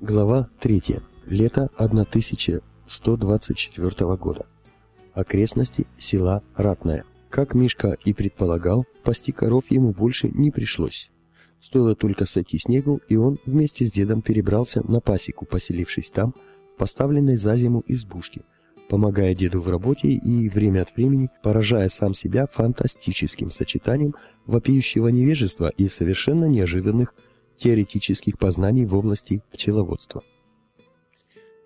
Глава 3. Лето 1124 года. Окрестности села Ратная. Как Мишка и предполагал, пасти коров ему больше не пришлось. Стоило только сойти снегу, и он вместе с дедом перебрался на пасеку, поселившись там, в поставленной за зиму избушке, помогая деду в работе и время от времени поражая сам себя фантастическим сочетанием вопиющего невежества и совершенно неожиданных теоретических познаний в области пчеловодства.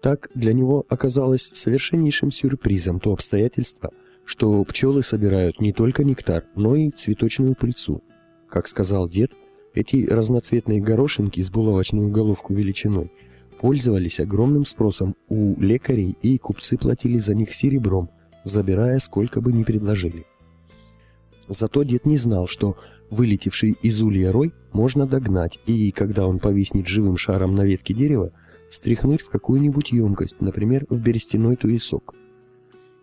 Так для него оказалось совершеннейшим сюрпризом то обстоятельство, что пчелы собирают не только нектар, но и цветочную пыльцу. Как сказал дед, эти разноцветные горошинки с булавочную головку величиной пользовались огромным спросом у лекарей, и купцы платили за них серебром, забирая сколько бы ни предложили. Зато дед не знал, что вылетевший из улья рой можно догнать, и когда он повиснет живым шаром на ветке дерева, стряхнуть в какую-нибудь емкость, например, в берестяной туесок.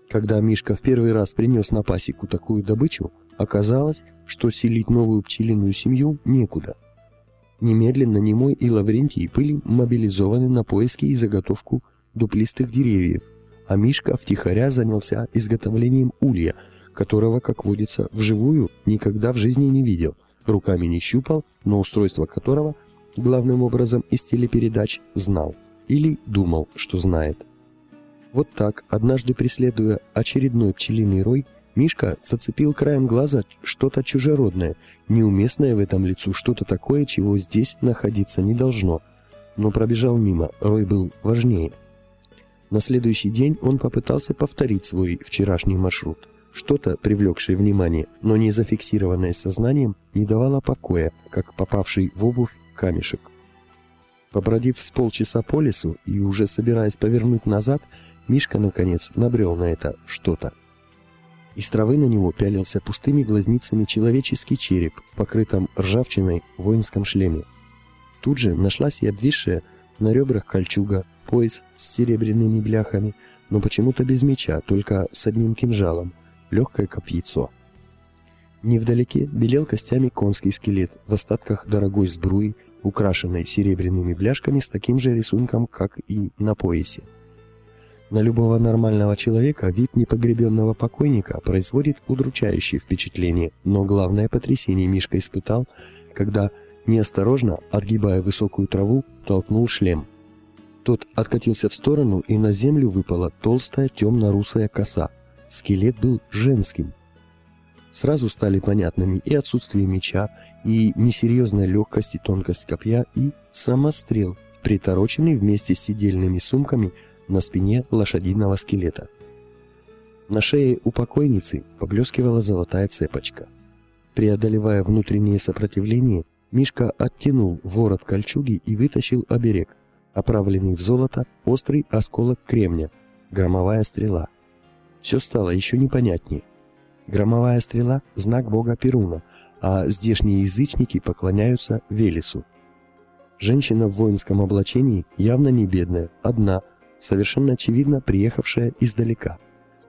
Когда Мишка в первый раз принес на пасеку такую добычу, оказалось, что селить новую пчелиную семью некуда. Немедленно Немой и Лаврентий были мобилизованы на поиски и заготовку дуплистых деревьев, а Мишка втихаря занялся изготовлением улья – которого, как водится, вживую никогда в жизни не видел, руками не щупал, но устройство которого, главным образом из телепередач, знал или думал, что знает. Вот так, однажды преследуя очередной пчелиный рой, Мишка зацепил краем глаза что-то чужеродное, неуместное в этом лицу, что-то такое, чего здесь находиться не должно, но пробежал мимо, рой был важнее. На следующий день он попытался повторить свой вчерашний маршрут – что-то, привлекшее внимание, но не зафиксированное сознанием, не давало покоя, как попавший в обувь камешек. Побродив с полчаса по лесу и уже собираясь повернуть назад, Мишка, наконец, набрел на это что-то. Из травы на него пялился пустыми глазницами человеческий череп в покрытом ржавчиной воинском шлеме. Тут же нашлась и обвисшая на ребрах кольчуга, пояс с серебряными бляхами, но почему-то без меча, только с одним кинжалом – легкое копьецо. Невдалеке белел костями конский скелет в остатках дорогой сбруи, украшенной серебряными бляшками с таким же рисунком, как и на поясе. На любого нормального человека вид непогребенного покойника производит удручающее впечатление, но главное потрясение Мишка испытал, когда, неосторожно, отгибая высокую траву, толкнул шлем. Тот откатился в сторону, и на землю выпала толстая темно-русая коса, Скелет был женским. Сразу стали понятными и отсутствие меча, и несерьезная легкость и тонкость копья, и самострел, притороченный вместе с сидельными сумками на спине лошадиного скелета. На шее у покойницы поблескивала золотая цепочка. Преодолевая внутреннее сопротивление, Мишка оттянул ворот кольчуги и вытащил оберег, оправленный в золото острый осколок кремня, громовая стрела – все стало еще непонятнее. Громовая стрела – знак бога Перуна, а здешние язычники поклоняются Велесу. Женщина в воинском облачении явно не бедная, одна, совершенно очевидно приехавшая издалека.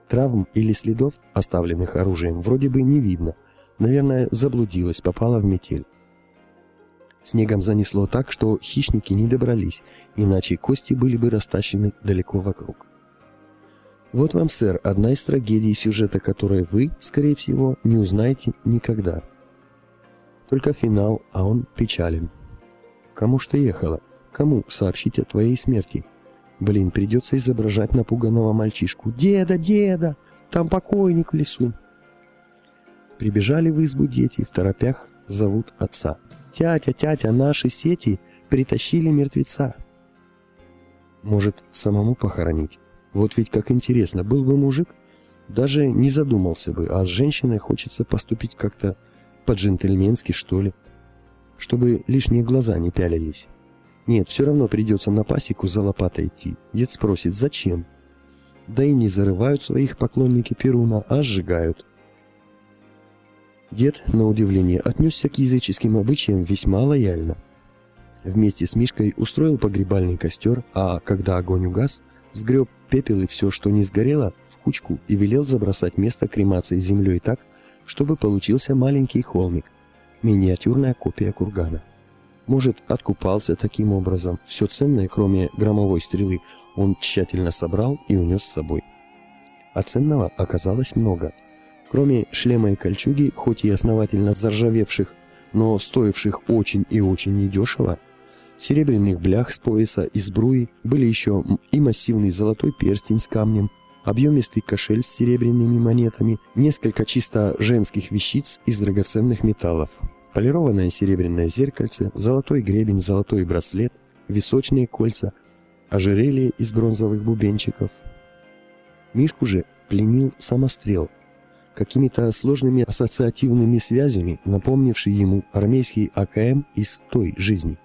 Травм или следов, оставленных оружием, вроде бы не видно. Наверное, заблудилась, попала в метель. Снегом занесло так, что хищники не добрались, иначе кости были бы растащены далеко вокруг. Вот вам, сэр, одна из трагедий сюжета, которой вы, скорее всего, не узнаете никогда. Только финал, а он печален. Кому что ехала? Кому сообщить о твоей смерти? Блин, придется изображать напуганного мальчишку. «Деда, деда! Там покойник в лесу!» Прибежали в избу дети, в торопях зовут отца. «Тятя, тятя, наши сети притащили мертвеца!» Может, самому похоронить? Вот ведь как интересно, был бы мужик, даже не задумался бы, а с женщиной хочется поступить как-то по-джентльменски, что ли, чтобы лишние глаза не пялились. Нет, все равно придется на пасеку за лопатой идти. Дед спросит, зачем? Да и не зарывают своих поклонники Перуна, а сжигают. Дед, на удивление, отнесся к языческим обычаям весьма лояльно. Вместе с Мишкой устроил погребальный костер, а когда огонь угас, сгреб пепел и все, что не сгорело, в кучку и велел забросать место кремации землей так, чтобы получился маленький холмик, миниатюрная копия кургана. Может, откупался таким образом. Все ценное, кроме громовой стрелы, он тщательно собрал и унес с собой. А ценного оказалось много. Кроме шлема и кольчуги, хоть и основательно заржавевших, но стоивших очень и очень недешево, серебряных блях с пояса и сбруи были еще и массивный золотой перстень с камнем, объемистый кошель с серебряными монетами, несколько чисто женских вещиц из драгоценных металлов полированное серебряное зеркальце, золотой гребень, золотой браслет, височные кольца, ожерелье из бронзовых бубенчиков. Мишку же пленил самострел, какими-то сложными ассоциативными связями, напомнивший ему армейский АКМ из той жизни.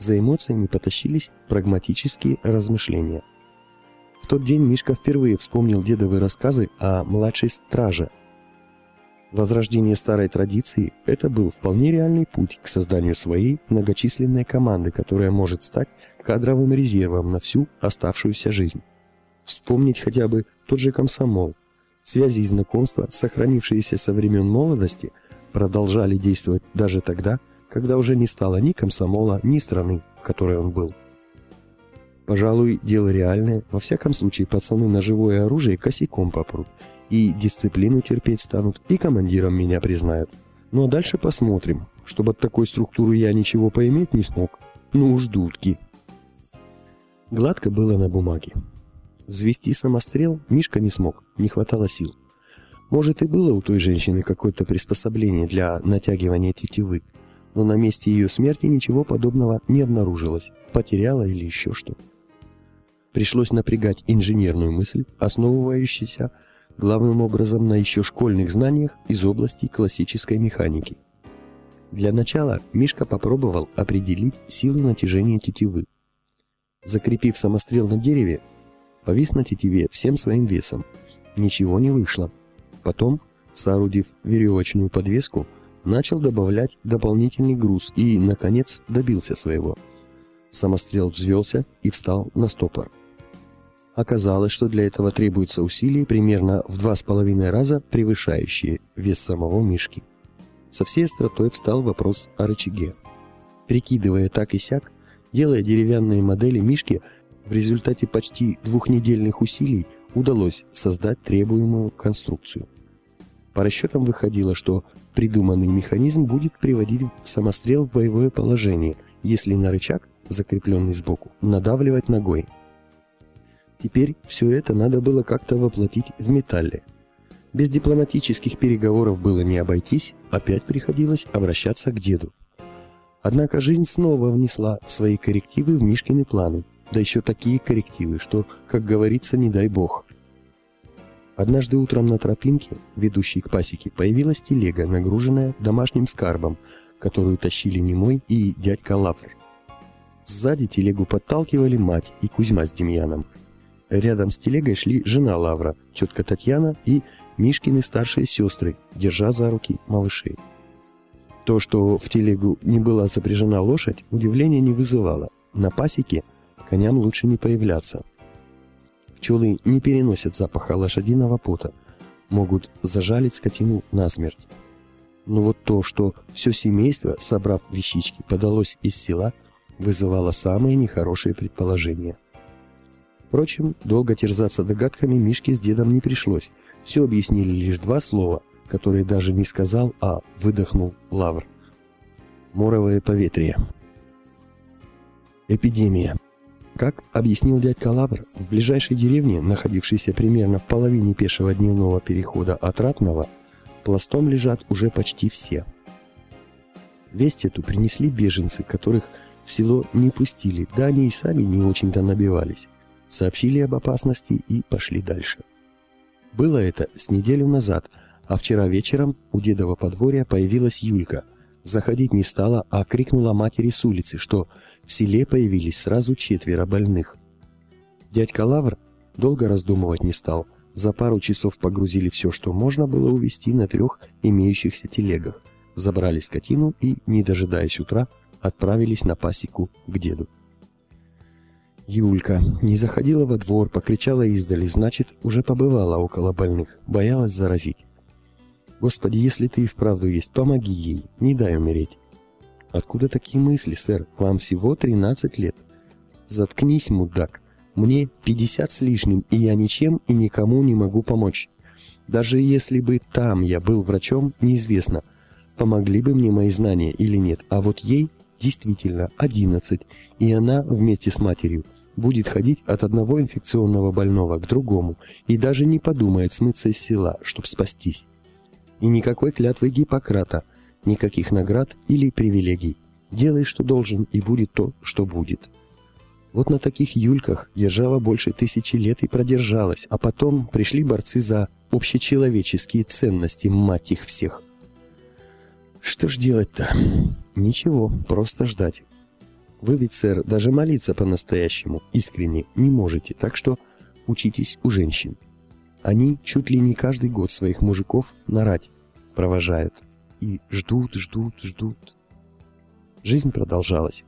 За эмоциями потащились прагматические размышления. В тот день Мишка впервые вспомнил дедовы рассказы о младшей страже, Возрождение старой традиции – это был вполне реальный путь к созданию своей многочисленной команды, которая может стать кадровым резервом на всю оставшуюся жизнь. Вспомнить хотя бы тот же комсомол. Связи и знакомства, сохранившиеся со времен молодости, продолжали действовать даже тогда, когда уже не стало ни комсомола, ни страны, в которой он был. Пожалуй, дело реальное, во всяком случае пацаны на живое оружие косяком попрут – и дисциплину терпеть станут, и командиром меня признают. Ну а дальше посмотрим. Чтобы от такой структуры я ничего поиметь не смог. Ну уж дудки. Гладко было на бумаге. Взвести самострел Мишка не смог, не хватало сил. Может и было у той женщины какое-то приспособление для натягивания тетивы, но на месте ее смерти ничего подобного не обнаружилось, потеряла или еще что. Пришлось напрягать инженерную мысль, основывающуюся главным образом на еще школьных знаниях из области классической механики. Для начала Мишка попробовал определить силу натяжения тетивы. Закрепив самострел на дереве, повис на тетиве всем своим весом. Ничего не вышло. Потом, соорудив веревочную подвеску, начал добавлять дополнительный груз и, наконец, добился своего. Самострел взвелся и встал на стопор. Оказалось, что для этого требуется усилий примерно в два с половиной раза превышающие вес самого мишки. Со всей остротой встал вопрос о рычаге. Прикидывая так и сяк, делая деревянные модели мишки, в результате почти двухнедельных усилий удалось создать требуемую конструкцию. По расчетам выходило, что придуманный механизм будет приводить самострел в боевое положение, если на рычаг, закрепленный сбоку, надавливать ногой – Теперь все это надо было как-то воплотить в металле. Без дипломатических переговоров было не обойтись, опять приходилось обращаться к деду. Однако жизнь снова внесла свои коррективы в Мишкины планы, да еще такие коррективы, что, как говорится, не дай бог. Однажды утром на тропинке, ведущей к пасеке, появилась телега, нагруженная домашним скарбом, которую тащили Немой и дядька Лавр. Сзади телегу подталкивали мать и Кузьма с Демьяном – Рядом с телегой шли жена Лавра, тетка Татьяна и Мишкины старшие сестры, держа за руки малышей. То, что в телегу не была запряжена лошадь, удивления не вызывало. На пасеке коням лучше не появляться. Пчелы не переносят запаха лошадиного пота, могут зажалить скотину насмерть. Но вот то, что все семейство, собрав вещички, подалось из села, вызывало самые нехорошие предположения – Впрочем, долго терзаться догадками Мишке с дедом не пришлось. Все объяснили лишь два слова, которые даже не сказал, а выдохнул Лавр. Моровое поветрие. Эпидемия. Как объяснил дядька Лавр, в ближайшей деревне, находившейся примерно в половине пешего дневного перехода от Ратного, пластом лежат уже почти все. Весть эту принесли беженцы, которых в село не пустили, да они и сами не очень-то набивались сообщили об опасности и пошли дальше. Было это с неделю назад, а вчера вечером у дедова подворья появилась Юлька. Заходить не стала, а крикнула матери с улицы, что в селе появились сразу четверо больных. Дядька Лавр долго раздумывать не стал. За пару часов погрузили все, что можно было увезти на трех имеющихся телегах. Забрали скотину и, не дожидаясь утра, отправились на пасеку к деду. Юлька не заходила во двор, покричала издали, значит, уже побывала около больных, боялась заразить. Господи, если ты и вправду есть, помоги ей, не дай умереть. Откуда такие мысли, сэр? Вам всего 13 лет. Заткнись, мудак. Мне 50 с лишним, и я ничем и никому не могу помочь. Даже если бы там я был врачом, неизвестно, помогли бы мне мои знания или нет. А вот ей действительно 11, и она вместе с матерью будет ходить от одного инфекционного больного к другому и даже не подумает смыться из села, чтобы спастись. И никакой клятвы Гиппократа, никаких наград или привилегий. Делай, что должен, и будет то, что будет. Вот на таких юльках держава больше тысячи лет и продержалась, а потом пришли борцы за общечеловеческие ценности, мать их всех. Что ж делать-то? Ничего, просто ждать. Вы ведь, сэр, даже молиться по-настоящему, искренне, не можете, так что учитесь у женщин. Они чуть ли не каждый год своих мужиков на рать провожают. И ждут, ждут, ждут. Жизнь продолжалась.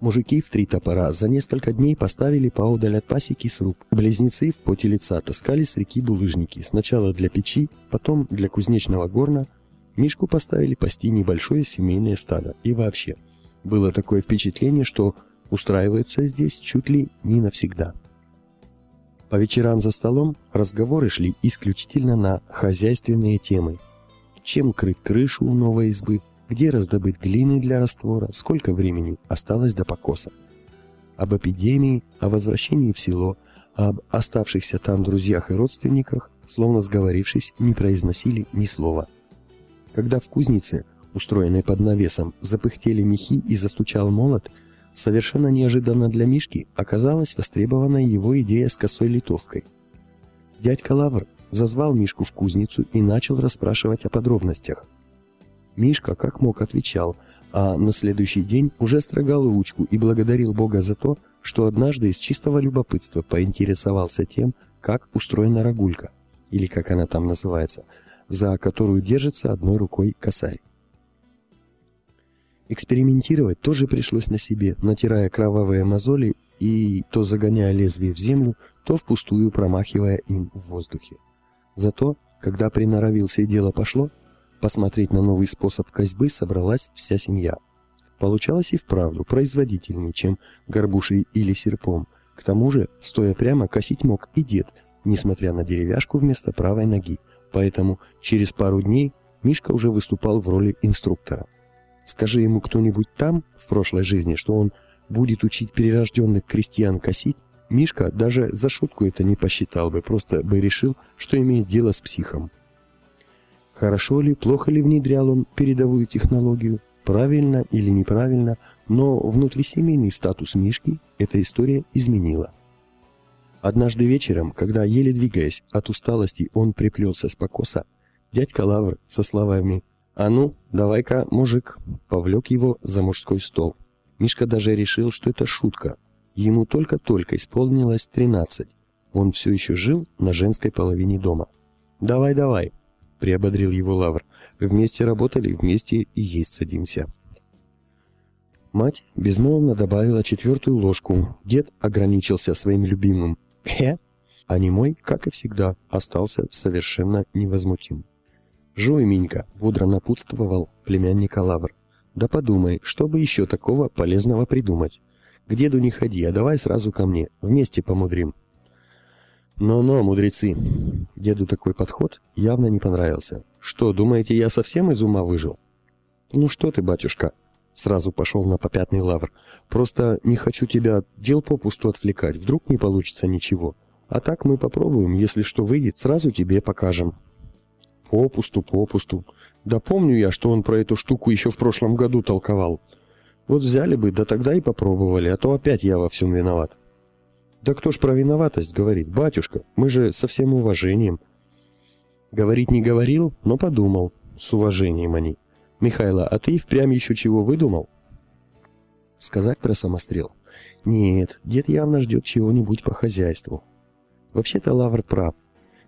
Мужики в три топора за несколько дней поставили поодаль от пасеки сруб. Близнецы в поте лица таскали с реки булыжники. Сначала для печи, потом для кузнечного горна. Мишку поставили пасти небольшое семейное стадо. И вообще, было такое впечатление, что устраиваются здесь чуть ли не навсегда. По вечерам за столом разговоры шли исключительно на хозяйственные темы. Чем крыть крышу у новой избы, где раздобыть глины для раствора, сколько времени осталось до покоса. Об эпидемии, о возвращении в село, об оставшихся там друзьях и родственниках, словно сговорившись, не произносили ни слова. Когда в кузнице, устроенной под навесом, запыхтели мехи и застучал молот, совершенно неожиданно для Мишки оказалась востребованная его идея с косой литовкой. Дядька Лавр зазвал Мишку в кузницу и начал расспрашивать о подробностях – Мишка как мог отвечал, а на следующий день уже строгал ручку и благодарил Бога за то, что однажды из чистого любопытства поинтересовался тем, как устроена рогулька, или как она там называется, за которую держится одной рукой косарь. Экспериментировать тоже пришлось на себе, натирая кровавые мозоли и то загоняя лезвие в землю, то впустую промахивая им в воздухе. Зато, когда приноровился и дело пошло, Посмотреть на новый способ козьбы собралась вся семья. Получалось и вправду производительнее, чем горбушей или серпом. К тому же, стоя прямо, косить мог и дед, несмотря на деревяшку вместо правой ноги. Поэтому через пару дней Мишка уже выступал в роли инструктора. Скажи ему кто-нибудь там, в прошлой жизни, что он будет учить перерожденных крестьян косить, Мишка даже за шутку это не посчитал бы, просто бы решил, что имеет дело с психом. Хорошо ли, плохо ли внедрял он передовую технологию, правильно или неправильно, но внутрисемейный статус Мишки эта история изменила. Однажды вечером, когда, еле двигаясь от усталости, он приплелся с покоса, дядька Лавр со словами «А ну, давай-ка, мужик!» повлек его за мужской стол. Мишка даже решил, что это шутка. Ему только-только исполнилось 13. Он все еще жил на женской половине дома. «Давай-давай, — приободрил его Лавр. «Вместе работали, вместе и есть садимся». Мать безмолвно добавила четвертую ложку. Дед ограничился своим любимым «хе», а немой, как и всегда, остался совершенно невозмутим. «Жуй, Минька», — бодро напутствовал племянника Лавр. «Да подумай, что бы еще такого полезного придумать. К деду не ходи, а давай сразу ко мне, вместе помудрим». «Но-но, мудрецы!» Деду такой подход явно не понравился. «Что, думаете, я совсем из ума выжил?» «Ну что ты, батюшка?» Сразу пошел на попятный лавр. «Просто не хочу тебя дел попусту отвлекать, вдруг не получится ничего. А так мы попробуем, если что выйдет, сразу тебе покажем». «Попусту, попусту. Да помню я, что он про эту штуку еще в прошлом году толковал. Вот взяли бы, да тогда и попробовали, а то опять я во всем виноват». Да кто ж про виноватость говорит, батюшка? Мы же со всем уважением. Говорить не говорил, но подумал. С уважением они. Михайло, а ты впрямь еще чего выдумал? Сказать про самострел? Нет, дед явно ждет чего-нибудь по хозяйству. Вообще-то Лавр прав.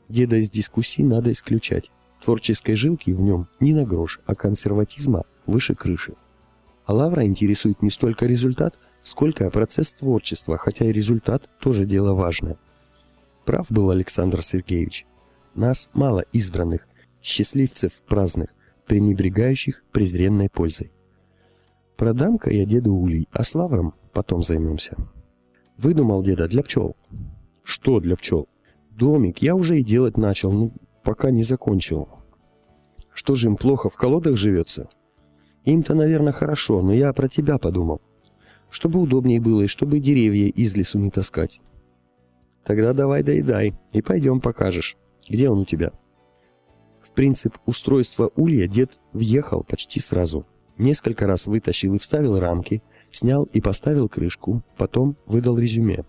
Деда из дискуссий надо исключать. Творческой жилки в нем не на грош, а консерватизма выше крыши. А Лавра интересует не столько результат, сколько процесс творчества, хотя и результат тоже дело важное. Прав был Александр Сергеевич. Нас мало избранных, счастливцев праздных, пренебрегающих презренной пользой. Продам-ка я деду улей, а с лавром потом займемся. Выдумал деда для пчел. Что для пчел? Домик я уже и делать начал, ну, пока не закончил. Что же им плохо, в колодах живется? Им-то, наверное, хорошо, но я про тебя подумал. Чтобы удобнее было и чтобы деревья из лесу не таскать. Тогда давай доедай и пойдем покажешь, где он у тебя. В принцип устройства улья дед въехал почти сразу. Несколько раз вытащил и вставил рамки, снял и поставил крышку, потом выдал резюме.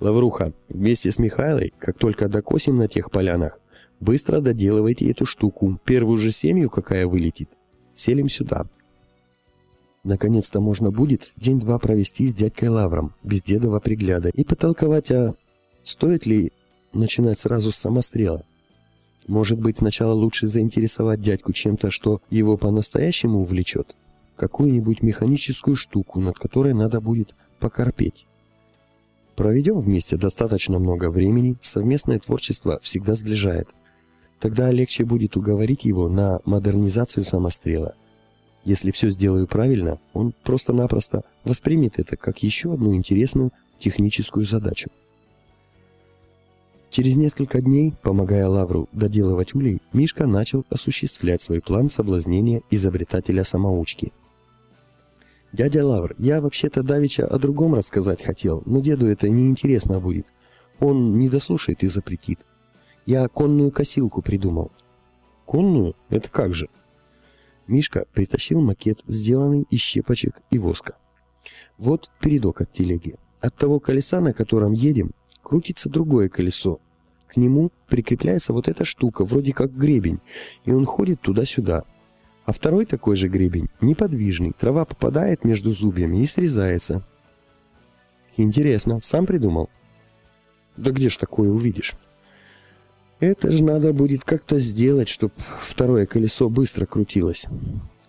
Лавруха, вместе с Михайлой, как только докосим на тех полянах, быстро доделывайте эту штуку. Первую же семью, какая вылетит, селим сюда. Наконец-то можно будет день-два провести с дядькой Лавром, без дедова пригляда, и потолковать о... Стоит ли начинать сразу с самострела? Может быть, сначала лучше заинтересовать дядьку чем-то, что его по-настоящему увлечет? Какую-нибудь механическую штуку, над которой надо будет покорпеть. Проведем вместе достаточно много времени, совместное творчество всегда сближает. Тогда легче будет уговорить его на модернизацию самострела. Если все сделаю правильно, он просто-напросто воспримет это как еще одну интересную техническую задачу. Через несколько дней, помогая Лавру доделывать улей, Мишка начал осуществлять свой план соблазнения изобретателя-самоучки – «Дядя Лавр, я вообще-то давеча о другом рассказать хотел, но деду это неинтересно будет. Он не дослушает и запретит. Я конную косилку придумал». «Конную? Это как же?» Мишка притащил макет, сделанный из щепочек и воска. Вот передок от телеги. От того колеса, на котором едем, крутится другое колесо. К нему прикрепляется вот эта штука, вроде как гребень, и он ходит туда-сюда. А второй такой же гребень, неподвижный, трава попадает между зубьями и срезается. Интересно, сам придумал? Да где ж такое увидишь? Это же надо будет как-то сделать, чтобы второе колесо быстро крутилось.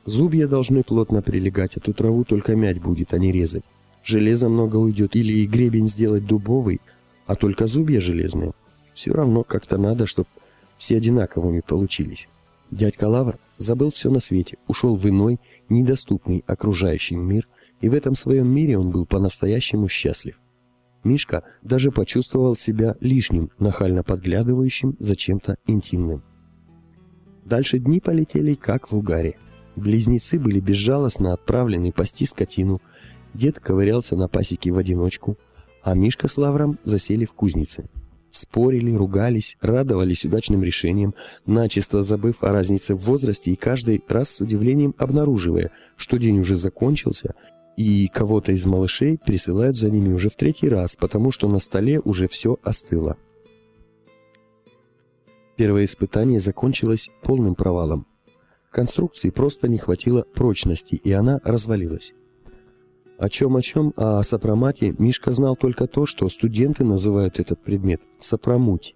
Зубья должны плотно прилегать, а ту траву только мять будет, а не резать. Железа много уйдет, или и гребень сделать дубовый, а только зубья железные. Все равно как-то надо, чтобы все одинаковыми получились. Дядька Лавр забыл все на свете, ушел в иной, недоступный окружающим мир, и в этом своем мире он был по-настоящему счастлив. Мишка даже почувствовал себя лишним, нахально подглядывающим за чем-то интимным. Дальше дни полетели, как в угаре. Близнецы были безжалостно отправлены пасти скотину, дед ковырялся на пасеке в одиночку, а Мишка с Лавром засели в кузнице. Спорили, ругались, радовались удачным решениям, начисто забыв о разнице в возрасте и каждый раз с удивлением обнаруживая, что день уже закончился, и кого-то из малышей присылают за ними уже в третий раз, потому что на столе уже все остыло. Первое испытание закончилось полным провалом. Конструкции просто не хватило прочности, и она развалилась. О чем о чем, а о сопромате Мишка знал только то, что студенты называют этот предмет сопромуть.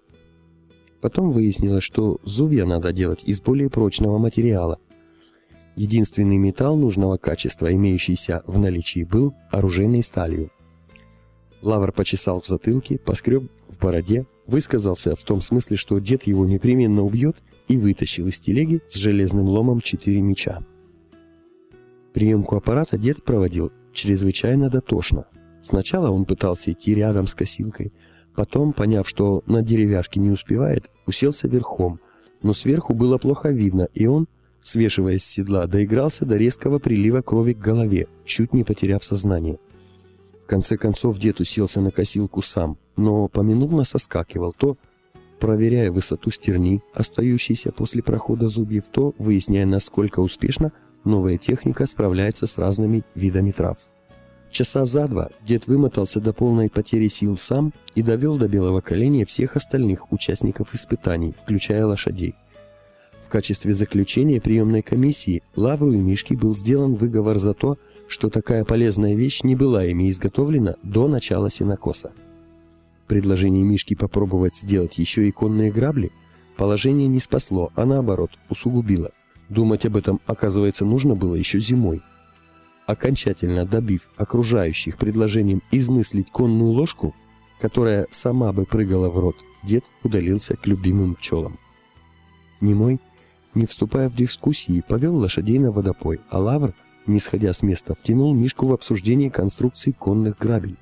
Потом выяснилось, что зубья надо делать из более прочного материала. Единственный металл нужного качества, имеющийся в наличии, был оружейной сталью. Лавр почесал в затылке, поскреб в бороде, высказался в том смысле, что дед его непременно убьет, и вытащил из телеги с железным ломом четыре меча. Приемку аппарата дед проводил чрезвычайно дотошно. Сначала он пытался идти рядом с косилкой, потом, поняв, что на деревяшке не успевает, уселся верхом, но сверху было плохо видно, и он, свешиваясь с седла, доигрался до резкого прилива крови к голове, чуть не потеряв сознание. В конце концов дед уселся на косилку сам, но поминутно соскакивал, то проверяя высоту стерни, остающейся после прохода зубьев, то выясняя, насколько успешно Новая техника справляется с разными видами трав. Часа за два дед вымотался до полной потери сил сам и довел до белого коленя всех остальных участников испытаний, включая лошадей. В качестве заключения приемной комиссии Лавру и Мишке был сделан выговор за то, что такая полезная вещь не была ими изготовлена до начала синокоса. Предложение Мишки попробовать сделать еще иконные грабли положение не спасло, а наоборот усугубило. Думать об этом, оказывается, нужно было еще зимой. Окончательно добив окружающих предложением измыслить конную ложку, которая сама бы прыгала в рот, дед удалился к любимым пчелам. Немой, не вступая в дискуссии, повел лошадей на водопой, а Лавр, не сходя с места, втянул Мишку в обсуждение конструкции конных грабель.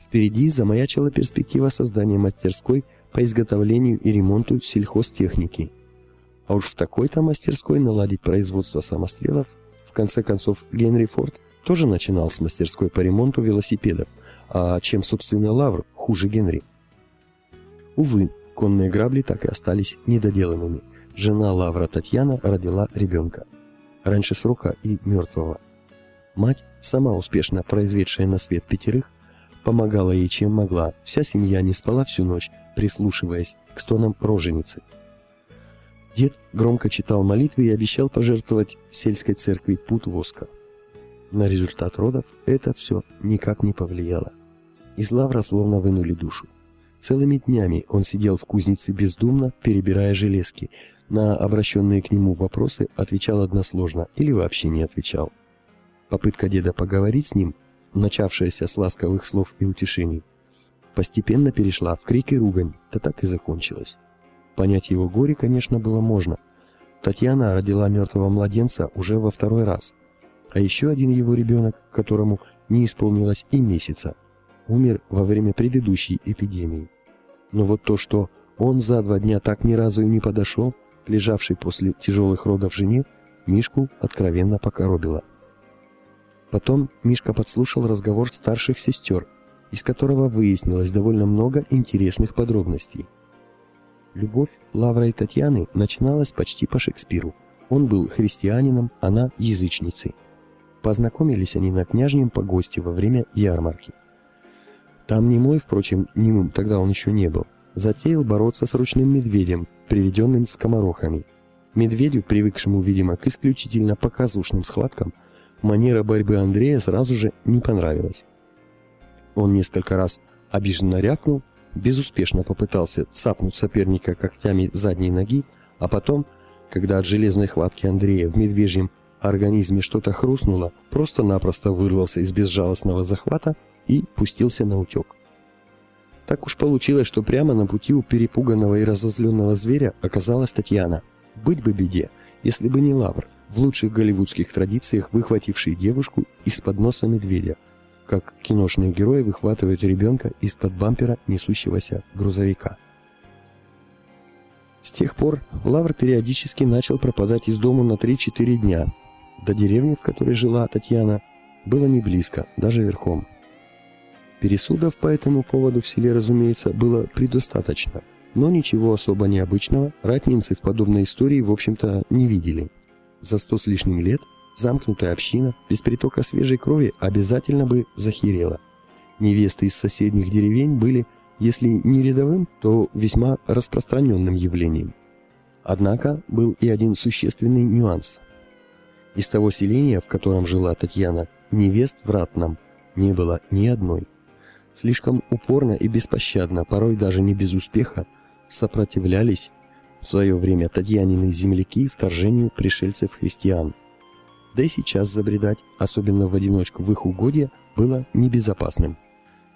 Впереди замаячила перспектива создания мастерской по изготовлению и ремонту сельхозтехники. А уж в такой-то мастерской наладить производство самострелов, в конце концов, Генри Форд тоже начинал с мастерской по ремонту велосипедов, а чем, собственно, Лавр хуже Генри. Увы, конные грабли так и остались недоделанными. Жена Лавра Татьяна родила ребенка. Раньше срока и мертвого. Мать, сама успешно произведшая на свет пятерых, помогала ей чем могла. Вся семья не спала всю ночь, прислушиваясь к стонам роженицы. Дед громко читал молитвы и обещал пожертвовать сельской церкви пут воска. На результат родов это все никак не повлияло. Из лавра словно вынули душу. Целыми днями он сидел в кузнице бездумно, перебирая железки. На обращенные к нему вопросы отвечал односложно или вообще не отвечал. Попытка деда поговорить с ним, начавшаяся с ласковых слов и утешений, постепенно перешла в крик и ругань, да так и закончилась. Понять его горе, конечно, было можно. Татьяна родила мертвого младенца уже во второй раз. А еще один его ребенок, которому не исполнилось и месяца, умер во время предыдущей эпидемии. Но вот то, что он за два дня так ни разу и не подошел, лежавший после тяжелых родов жене, Мишку откровенно покоробило. Потом Мишка подслушал разговор старших сестер, из которого выяснилось довольно много интересных подробностей. Любовь Лавра и Татьяны начиналась почти по Шекспиру. Он был христианином, она язычницей. Познакомились они на княжнем погосте во время ярмарки. Там немой, впрочем, немым тогда он еще не был, затеял бороться с ручным медведем, приведенным скоморохами. Медведю, привыкшему, видимо, к исключительно показушным схваткам, манера борьбы Андрея сразу же не понравилась. Он несколько раз обиженно рявкнул, безуспешно попытался цапнуть соперника когтями задней ноги, а потом, когда от железной хватки Андрея в медвежьем организме что-то хрустнуло, просто-напросто вырвался из безжалостного захвата и пустился на утек. Так уж получилось, что прямо на пути у перепуганного и разозленного зверя оказалась Татьяна. Быть бы беде, если бы не Лавр, в лучших голливудских традициях выхвативший девушку из-под носа медведя – как киношные герои выхватывают ребенка из-под бампера несущегося грузовика. С тех пор Лавр периодически начал пропадать из дома на 3-4 дня. До деревни, в которой жила Татьяна, было не близко, даже верхом. Пересудов по этому поводу в селе, разумеется, было предостаточно, но ничего особо необычного ратнинцы в подобной истории, в общем-то, не видели. За сто с лишним лет Замкнутая община без притока свежей крови обязательно бы захерела. Невесты из соседних деревень были, если не рядовым, то весьма распространенным явлением. Однако был и один существенный нюанс. Из того селения, в котором жила Татьяна, невест в Ратном не было ни одной. Слишком упорно и беспощадно, порой даже не без успеха, сопротивлялись в свое время Татьянины земляки вторжению пришельцев-христиан. Да и сейчас забредать, особенно в одиночку в их угодья, было небезопасным.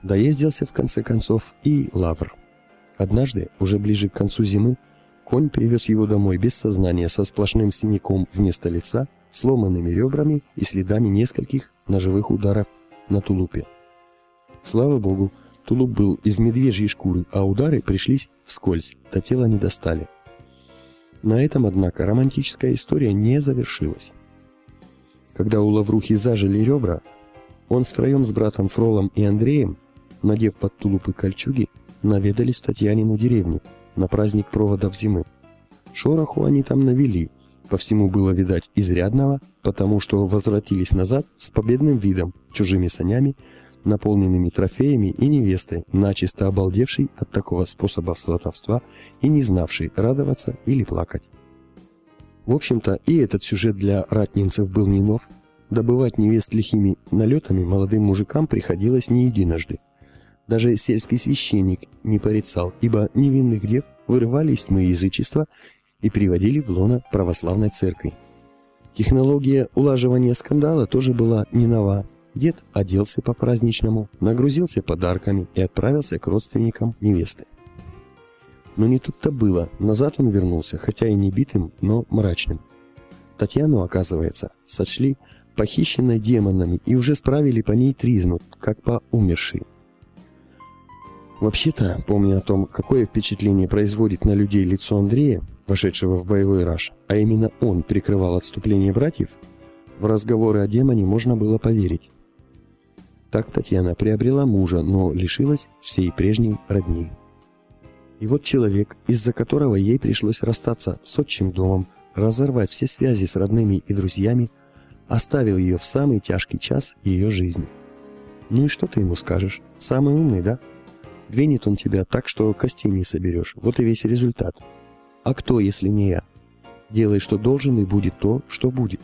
Доездился в конце концов и Лавр. Однажды, уже ближе к концу зимы, конь привез его домой без сознания со сплошным синяком вместо лица, сломанными ребрами и следами нескольких ножевых ударов на тулупе. Слава богу, тулуп был из медвежьей шкуры, а удары пришлись вскользь, до тела не достали. На этом, однако, романтическая история не завершилась. Когда у Лаврухи зажили ребра, он втроем с братом Фролом и Андреем, надев под тулупы кольчуги, наведались в Татьянину деревню на праздник проводов зимы. Шороху они там навели, по всему было видать изрядного, потому что возвратились назад с победным видом, чужими санями, наполненными трофеями и невестой, начисто обалдевшей от такого способа сватовства и не знавшей радоваться или плакать. В общем-то, и этот сюжет для ратнинцев был не нов. Добывать невест лихими налетами молодым мужикам приходилось не единожды. Даже сельский священник не порицал, ибо невинных дев вырывали из тьмы язычества и приводили в лоно православной церкви. Технология улаживания скандала тоже была не нова. Дед оделся по-праздничному, нагрузился подарками и отправился к родственникам невесты. Но не тут-то было. Назад он вернулся, хотя и не битым, но мрачным. Татьяну, оказывается, сочли похищенной демонами, и уже справили по ней тризну, как по умершей. Вообще-то, помня о том, какое впечатление производит на людей лицо Андрея, вошедшего в боевой раж, а именно он прикрывал отступление братьев, в разговоры о демоне можно было поверить. Так Татьяна приобрела мужа, но лишилась всей прежней родни. И вот человек, из-за которого ей пришлось расстаться с отчим домом, разорвать все связи с родными и друзьями, оставил ее в самый тяжкий час ее жизни. Ну и что ты ему скажешь? Самый умный, да? Двинет он тебя так, что костей не соберешь. Вот и весь результат. А кто, если не я? Делай, что должен, и будет то, что будет.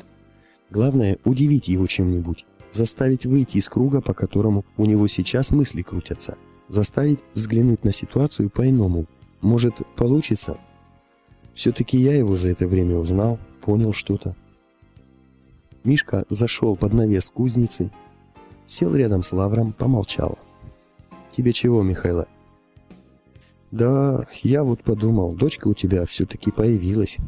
Главное, удивить его чем-нибудь. Заставить выйти из круга, по которому у него сейчас мысли крутятся. Заставить взглянуть на ситуацию по-иному. Может, получится? Все-таки я его за это время узнал, понял что-то. Мишка зашел под навес кузницы, сел рядом с Лавром, помолчал. «Тебе чего, Михайло?» «Да, я вот подумал, дочка у тебя все-таки появилась».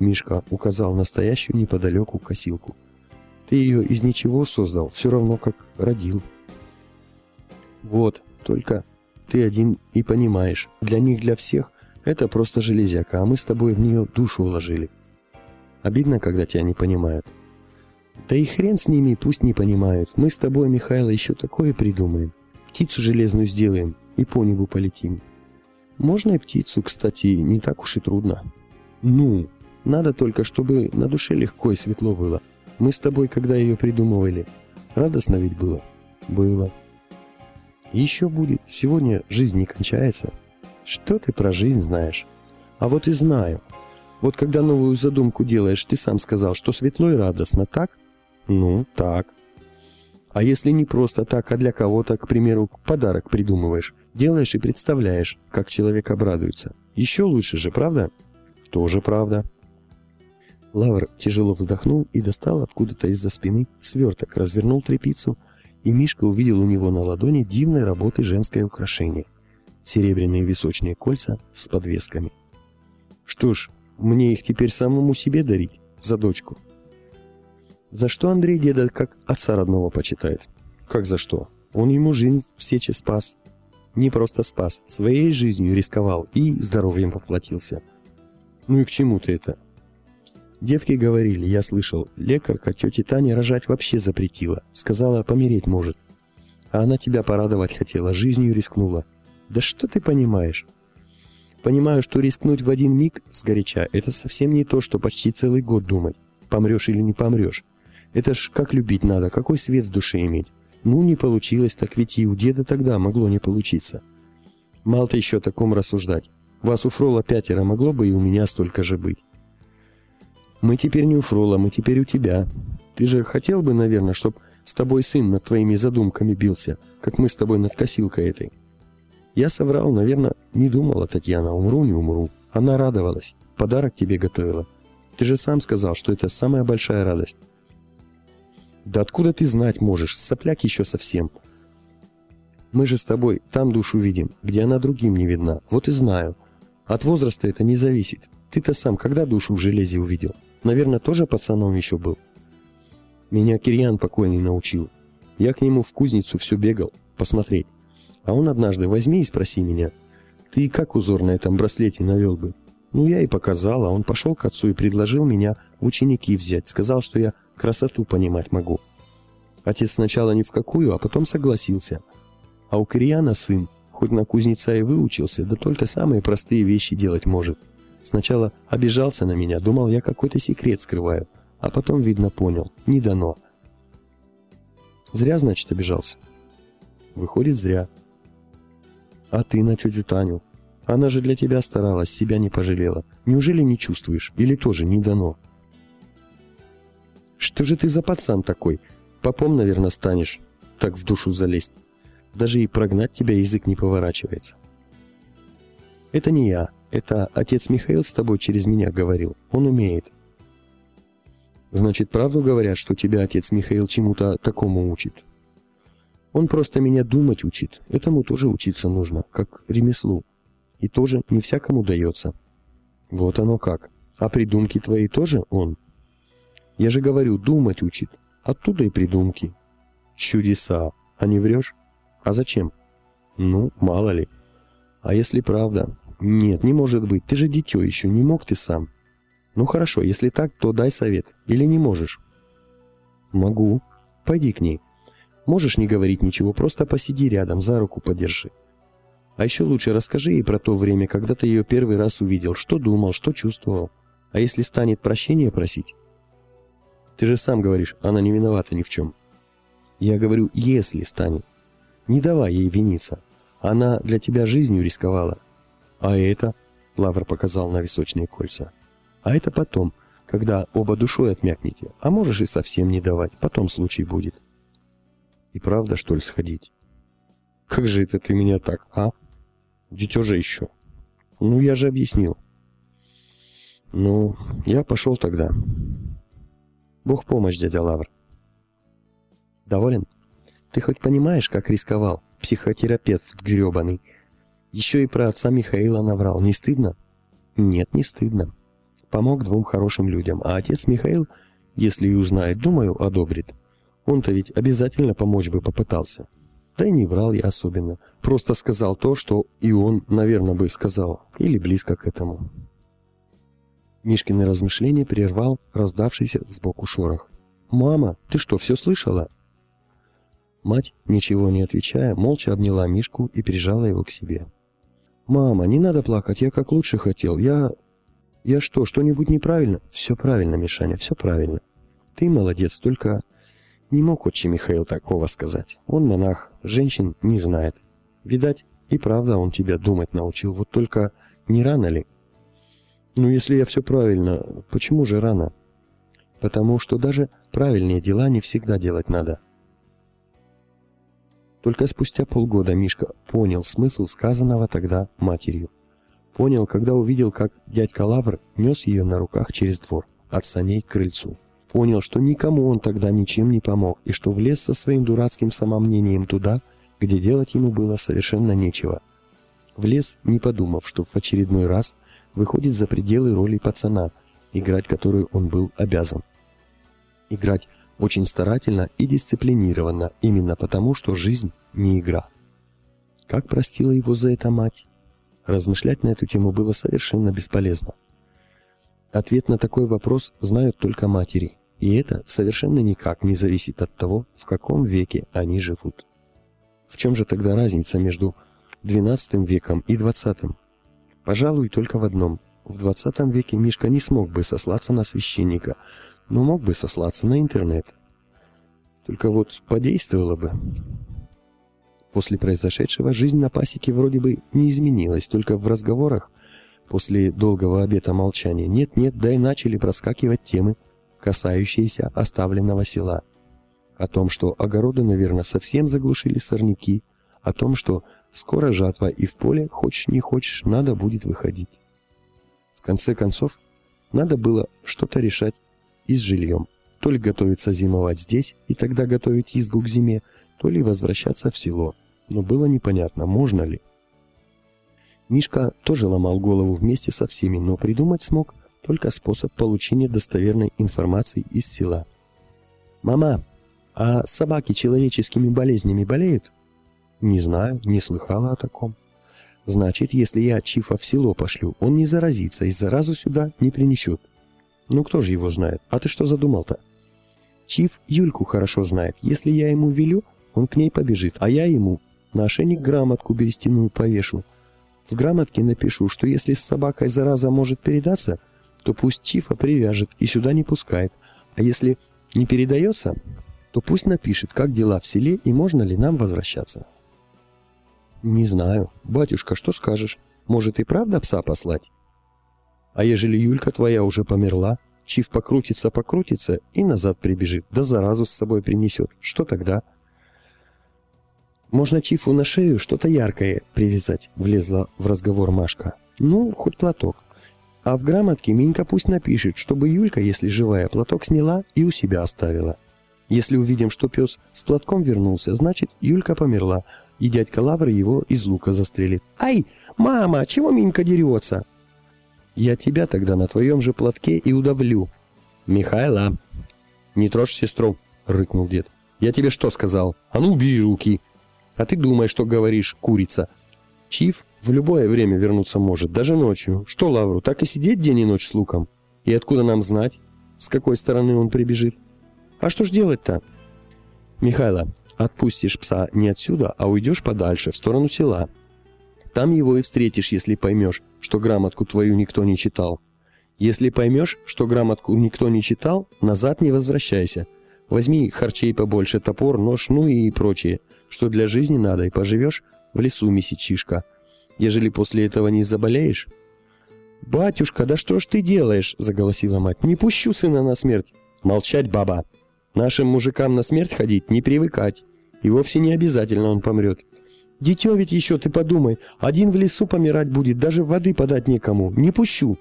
Мишка указал настоящую неподалеку косилку. «Ты ее из ничего создал, все равно как родил». «Вот, только ты один и понимаешь, для них, для всех, это просто железяка, а мы с тобой в нее душу уложили. Обидно, когда тебя не понимают. Да и хрен с ними, пусть не понимают. Мы с тобой, Михайло, еще такое придумаем. Птицу железную сделаем и по небу полетим. Можно и птицу, кстати, не так уж и трудно. Ну, надо только, чтобы на душе легко и светло было. Мы с тобой, когда ее придумывали, радостно ведь было? Было. Еще будет. Сегодня жизнь не кончается. Что ты про жизнь знаешь? А вот и знаю. Вот когда новую задумку делаешь, ты сам сказал, что светло и радостно, так? Ну, так. А если не просто так, а для кого-то, к примеру, подарок придумываешь, делаешь и представляешь, как человек обрадуется. Еще лучше же, правда? Тоже правда. Лавр тяжело вздохнул и достал откуда-то из-за спины сверток, развернул трепицу, и Мишка увидел у него на ладони дивной работы женское украшение – серебряные височные кольца с подвесками. Что ж, мне их теперь самому себе дарить, за дочку. За что Андрей деда как отца родного почитает? Как за что? Он ему жизнь в сече спас. Не просто спас, своей жизнью рисковал и здоровьем поплатился. Ну и к чему ты это? Девки говорили, я слышал, лекарка тете Тане рожать вообще запретила. Сказала, помереть может. А она тебя порадовать хотела, жизнью рискнула. Да что ты понимаешь? Понимаю, что рискнуть в один миг сгоряча – это совсем не то, что почти целый год думать, помрешь или не помрешь. Это ж как любить надо, какой свет в душе иметь. Ну, не получилось, так ведь и у деда тогда могло не получиться. Мало-то еще о таком рассуждать. Вас у Фрола пятеро могло бы и у меня столько же быть. Мы теперь не у Фрола, мы теперь у тебя. Ты же хотел бы, наверное, чтоб с тобой сын над твоими задумками бился, как мы с тобой над косилкой этой. Я соврал, наверное, не думала, Татьяна, умру, не умру. Она радовалась, подарок тебе готовила. Ты же сам сказал, что это самая большая радость. Да откуда ты знать можешь, сопляк еще совсем. Мы же с тобой там душу видим, где она другим не видна, вот и знаю. От возраста это не зависит. Ты-то сам когда душу в железе увидел? Наверное, тоже пацаном еще был. Меня Кирьян покойный научил. Я к нему в кузницу все бегал, посмотреть. А он однажды возьми и спроси меня, ты как узор на этом браслете навел бы? Ну, я и показал, а он пошел к отцу и предложил меня в ученики взять. Сказал, что я красоту понимать могу. Отец сначала ни в какую, а потом согласился. А у Кирьяна сын, хоть на кузнеца и выучился, да только самые простые вещи делать может. Сначала обижался на меня, думал, я какой-то секрет скрываю, а потом, видно, понял, не дано. Зря, значит, обижался. Выходит, зря. А ты на тетю Таню? Она же для тебя старалась, себя не пожалела. Неужели не чувствуешь? Или тоже не дано? Что же ты за пацан такой? Попом, наверное, станешь. Так в душу залезть. Даже и прогнать тебя язык не поворачивается. Это не я. Это отец Михаил с тобой через меня говорил. Он умеет. Значит, правду говорят, что тебя отец Михаил чему-то такому учит? Он просто меня думать учит. Этому тоже учиться нужно, как ремеслу. И тоже не всякому дается. Вот оно как. А придумки твои тоже он? Я же говорю, думать учит. Оттуда и придумки. Чудеса. А не врешь? А зачем? Ну, мало ли. А если правда? Нет, не может быть. Ты же дитё еще, не мог ты сам. Ну хорошо, если так, то дай совет. Или не можешь? Могу. Пойди к ней. Можешь не говорить ничего, просто посиди рядом, за руку подержи. А еще лучше расскажи ей про то время, когда ты ее первый раз увидел, что думал, что чувствовал. А если станет прощения просить? Ты же сам говоришь, она не виновата ни в чем. Я говорю, если станет. Не давай ей виниться. Она для тебя жизнью рисковала. А это, Лавр показал на височные кольца. А это потом, когда оба душой отмякнете. А можешь и совсем не давать, потом случай будет. И правда, что ли, сходить? Как же это ты меня так, а? Дитё же еще. Ну, я же объяснил. Ну, я пошел тогда. Бог помощь, дядя Лавр. Доволен? Ты хоть понимаешь, как рисковал? Психотерапевт гребаный. Еще и про отца Михаила наврал. Не стыдно? Нет, не стыдно. Помог двум хорошим людям. А отец Михаил, если и узнает, думаю, одобрит. Он-то ведь обязательно помочь бы попытался. Да и не врал я особенно. Просто сказал то, что и он, наверное, бы сказал. Или близко к этому. Мишкины размышления прервал раздавшийся сбоку шорох. «Мама, ты что, все слышала?» Мать, ничего не отвечая, молча обняла Мишку и прижала его к себе. «Мама, не надо плакать, я как лучше хотел. Я... Я что, что-нибудь неправильно?» «Все правильно, Мишаня, все правильно. Ты молодец, только не мог отче Михаил такого сказать. Он монах, женщин не знает. Видать, и правда он тебя думать научил, вот только не рано ли?» «Ну, если я все правильно, почему же рано?» «Потому что даже правильные дела не всегда делать надо». Только спустя полгода Мишка понял смысл сказанного тогда матерью. Понял, когда увидел, как дядька Лавр нес ее на руках через двор, от саней к крыльцу. Понял, что никому он тогда ничем не помог, и что влез со своим дурацким самомнением туда, где делать ему было совершенно нечего. Влез, не подумав, что в очередной раз выходит за пределы роли пацана, играть которую он был обязан. Играть очень старательно и дисциплинированно, именно потому, что жизнь не игра. Как простила его за это мать? Размышлять на эту тему было совершенно бесполезно. Ответ на такой вопрос знают только матери, и это совершенно никак не зависит от того, в каком веке они живут. В чем же тогда разница между XII веком и XX? Пожалуй, только в одном. В XX веке Мишка не смог бы сослаться на священника, но мог бы сослаться на интернет. Только вот подействовало бы. После произошедшего жизнь на пасеке вроде бы не изменилась, только в разговорах после долгого обета молчания нет-нет, да и начали проскакивать темы, касающиеся оставленного села. О том, что огороды, наверное, совсем заглушили сорняки, о том, что скоро жатва и в поле, хочешь не хочешь, надо будет выходить. В конце концов, надо было что-то решать и с жильем. То ли готовиться зимовать здесь и тогда готовить избу к зиме, то ли возвращаться в село. Но было непонятно, можно ли. Мишка тоже ломал голову вместе со всеми, но придумать смог только способ получения достоверной информации из села. «Мама, а собаки человеческими болезнями болеют?» «Не знаю, не слыхала о таком». «Значит, если я Чифа в село пошлю, он не заразится и заразу сюда не принесет». Ну кто же его знает? А ты что задумал-то? Чиф Юльку хорошо знает. Если я ему велю, он к ней побежит, а я ему на ошейник грамотку берестяную повешу. В грамотке напишу, что если с собакой зараза может передаться, то пусть Чифа привяжет и сюда не пускает. А если не передается, то пусть напишет, как дела в селе и можно ли нам возвращаться. Не знаю. Батюшка, что скажешь? Может и правда пса послать? А ежели Юлька твоя уже померла, Чиф покрутится-покрутится и назад прибежит, да заразу с собой принесет. Что тогда? Можно Чифу на шею что-то яркое привязать, влезла в разговор Машка. Ну, хоть платок. А в грамотке Минька пусть напишет, чтобы Юлька, если живая, платок сняла и у себя оставила. Если увидим, что пес с платком вернулся, значит, Юлька померла, и дядька Лавр его из лука застрелит. «Ай, мама, чего Минька дерется?» Я тебя тогда на твоем же платке и удавлю. Михайла, не трожь сестру, рыкнул дед. «Я тебе что сказал? А ну, убери руки!» «А ты думаешь, что говоришь, курица?» Чиф в любое время вернуться может, даже ночью. Что, Лавру, так и сидеть день и ночь с луком? И откуда нам знать, с какой стороны он прибежит? А что ж делать-то? Михайло, отпустишь пса не отсюда, а уйдешь подальше, в сторону села. Там его и встретишь, если поймешь, что грамотку твою никто не читал. Если поймешь, что грамотку никто не читал, назад не возвращайся. Возьми харчей побольше, топор, нож, ну и прочее, что для жизни надо, и поживешь в лесу, месячишка. Ежели после этого не заболеешь... «Батюшка, да что ж ты делаешь?» — заголосила мать. «Не пущу сына на смерть!» «Молчать, баба! Нашим мужикам на смерть ходить не привыкать, и вовсе не обязательно он помрет. Дитё ведь еще, ты подумай, один в лесу помирать будет, даже воды подать некому. Не пущу!»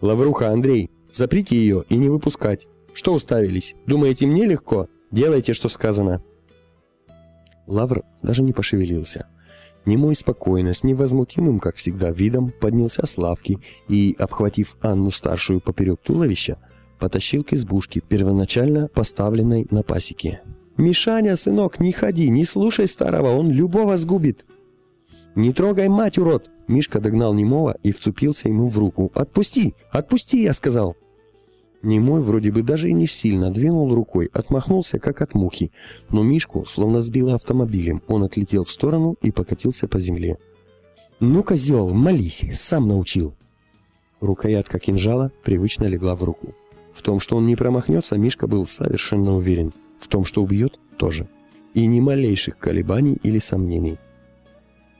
«Лавруха, Андрей, заприте ее и не выпускать. Что уставились? Думаете, мне легко? Делайте, что сказано!» Лавр даже не пошевелился. Немой спокойно, с невозмутимым, как всегда, видом поднялся с лавки и, обхватив Анну-старшую поперек туловища, потащил к избушке, первоначально поставленной на пасеке. «Мишаня, сынок, не ходи, не слушай старого, он любого сгубит!» «Не трогай мать, урод!» Мишка догнал Немова и вцепился ему в руку. «Отпусти! Отпусти!» я сказал. Немой вроде бы даже и не сильно двинул рукой, отмахнулся, как от мухи, но Мишку словно сбило автомобилем. Он отлетел в сторону и покатился по земле. «Ну, козел, молись, сам научил!» Рукоятка кинжала привычно легла в руку. В том, что он не промахнется, Мишка был совершенно уверен. В том, что убьет, тоже. И ни малейших колебаний или сомнений.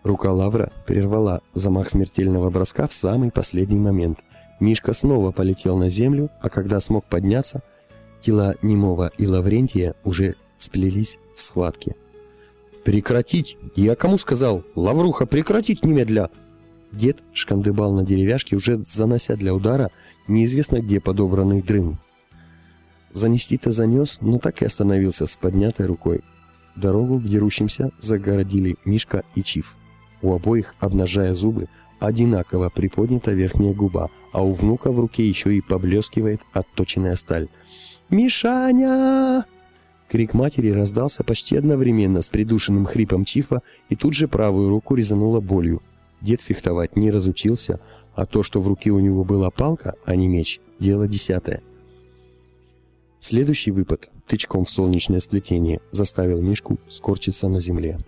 Рука Лавра прервала замах смертельного броска в самый последний момент – Мишка снова полетел на землю, а когда смог подняться, тела Немова и Лаврентия уже сплелись в схватке. «Прекратить! Я кому сказал? Лавруха, прекратить немедля!» Дед шкандыбал на деревяшке, уже занося для удара неизвестно где подобранный дрын. Занести-то занес, но так и остановился с поднятой рукой. Дорогу к дерущимся загородили Мишка и Чиф. У обоих, обнажая зубы, одинаково приподнята верхняя губа, а у внука в руке еще и поблескивает отточенная сталь. «Мишаня!» Крик матери раздался почти одновременно с придушенным хрипом Чифа, и тут же правую руку резанула болью. Дед фехтовать не разучился, а то, что в руке у него была палка, а не меч, дело десятое. Следующий выпад, тычком в солнечное сплетение, заставил Мишку скорчиться на земле.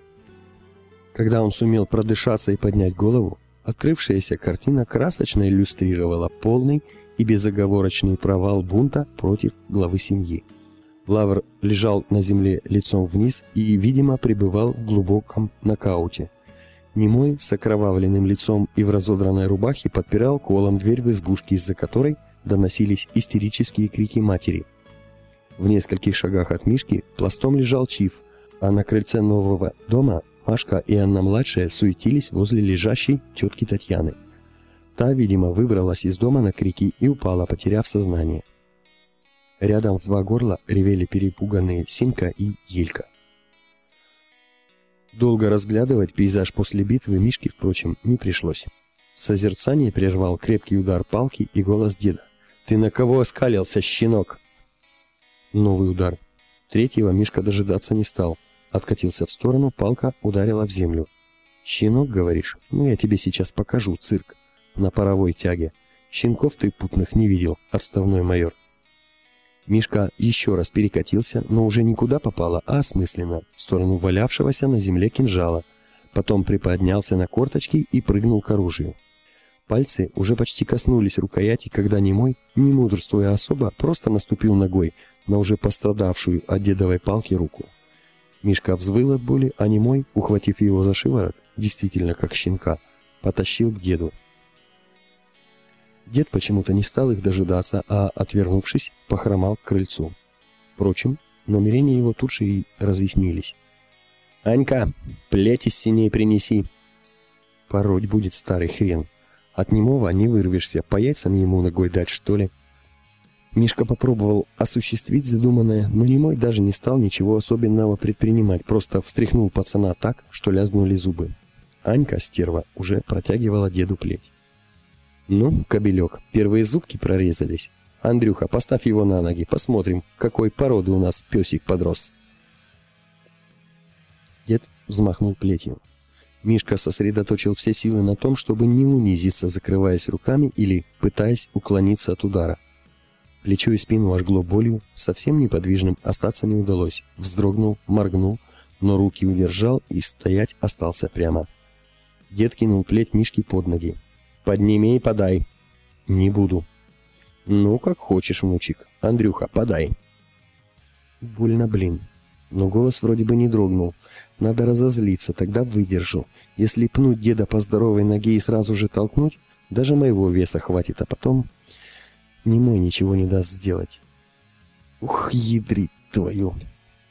Когда он сумел продышаться и поднять голову, Открывшаяся картина красочно иллюстрировала полный и безоговорочный провал бунта против главы семьи. Лавр лежал на земле лицом вниз и, видимо, пребывал в глубоком нокауте. Немой с окровавленным лицом и в разодранной рубахе подпирал колом дверь в избушке, из-за которой доносились истерические крики матери. В нескольких шагах от Мишки пластом лежал Чиф, а на крыльце нового дома Машка и Анна-младшая суетились возле лежащей тетки Татьяны. Та, видимо, выбралась из дома на крики и упала, потеряв сознание. Рядом в два горла ревели перепуганные Синька и Елька. Долго разглядывать пейзаж после битвы Мишке, впрочем, не пришлось. Созерцание прервал крепкий удар палки и голос деда. «Ты на кого оскалился, щенок?» Новый удар. Третьего Мишка дожидаться не стал. Откатился в сторону, палка ударила в землю. «Щенок, говоришь? Ну, я тебе сейчас покажу цирк. На паровой тяге. Щенков ты путных не видел, отставной майор». Мишка еще раз перекатился, но уже никуда попало, а осмысленно, в сторону валявшегося на земле кинжала. Потом приподнялся на корточки и прыгнул к оружию. Пальцы уже почти коснулись рукояти, когда немой, не мудрствуя особо, просто наступил ногой на уже пострадавшую от дедовой палки руку. Мишка взвыл от боли, а немой, ухватив его за шиворот, действительно как щенка, потащил к деду. Дед почему-то не стал их дожидаться, а, отвернувшись, похромал к крыльцу. Впрочем, намерения его тут же и разъяснились. «Анька, плеть из синей принеси!» Пороть будет старый хрен. От немого не вырвешься, по яйцам ему ногой дать, что ли?» Мишка попробовал осуществить задуманное, но немой даже не стал ничего особенного предпринимать, просто встряхнул пацана так, что лязгнули зубы. Анька, стерва, уже протягивала деду плеть. «Ну, кобелек, первые зубки прорезались, Андрюха, поставь его на ноги, посмотрим, какой породы у нас песик подрос. Дед взмахнул плетью. Мишка сосредоточил все силы на том, чтобы не унизиться, закрываясь руками или пытаясь уклониться от удара. Плечо и спину ожгло болью, совсем неподвижным остаться не удалось. Вздрогнул, моргнул, но руки удержал и стоять остался прямо. Дед кинул плеть Мишке под ноги. «Подними и подай». «Не буду». «Ну, как хочешь, внучек. Андрюха, подай». Больно, блин. Но голос вроде бы не дрогнул. Надо разозлиться, тогда выдержу. Если пнуть деда по здоровой ноге и сразу же толкнуть, даже моего веса хватит, а потом... Не мой ничего не даст сделать. Ух, ядрить твою!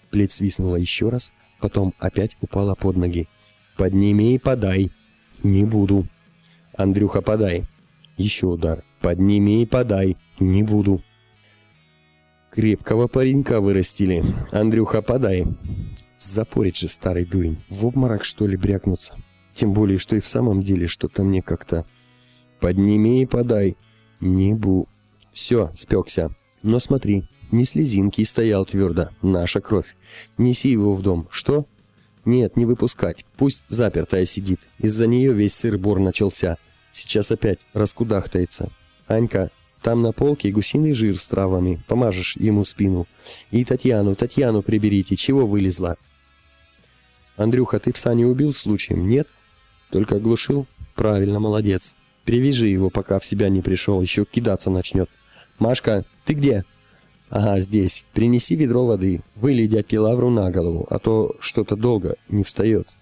Плеть свистнула еще раз, потом опять упала под ноги. «Подними и подай!» «Не буду!» «Андрюха, подай!» Еще удар. «Подними и подай!» «Не буду!» Крепкого паренька вырастили. Андрюха, подай. Запорить же, старый дурень. В обморок, что ли, брякнуться? Тем более, что и в самом деле что-то мне как-то... Подними и подай. Не бу... Все, спекся. Но смотри, не слезинки стоял твердо. Наша кровь. Неси его в дом. Что? Нет, не выпускать. Пусть запертая сидит. Из-за нее весь сыр-бор начался. Сейчас опять раскудахтается. Анька, там на полке гусиный жир с травами. Помажешь ему спину. И Татьяну, Татьяну приберите. Чего вылезла? Андрюха, ты пса не убил случаем? Нет? Только оглушил? Правильно, молодец. Привяжи его, пока в себя не пришел. Еще кидаться начнет. Машка, ты где? Ага, здесь. Принеси ведро воды. Вылей дядьке Лавру на голову, а то что-то долго не встает.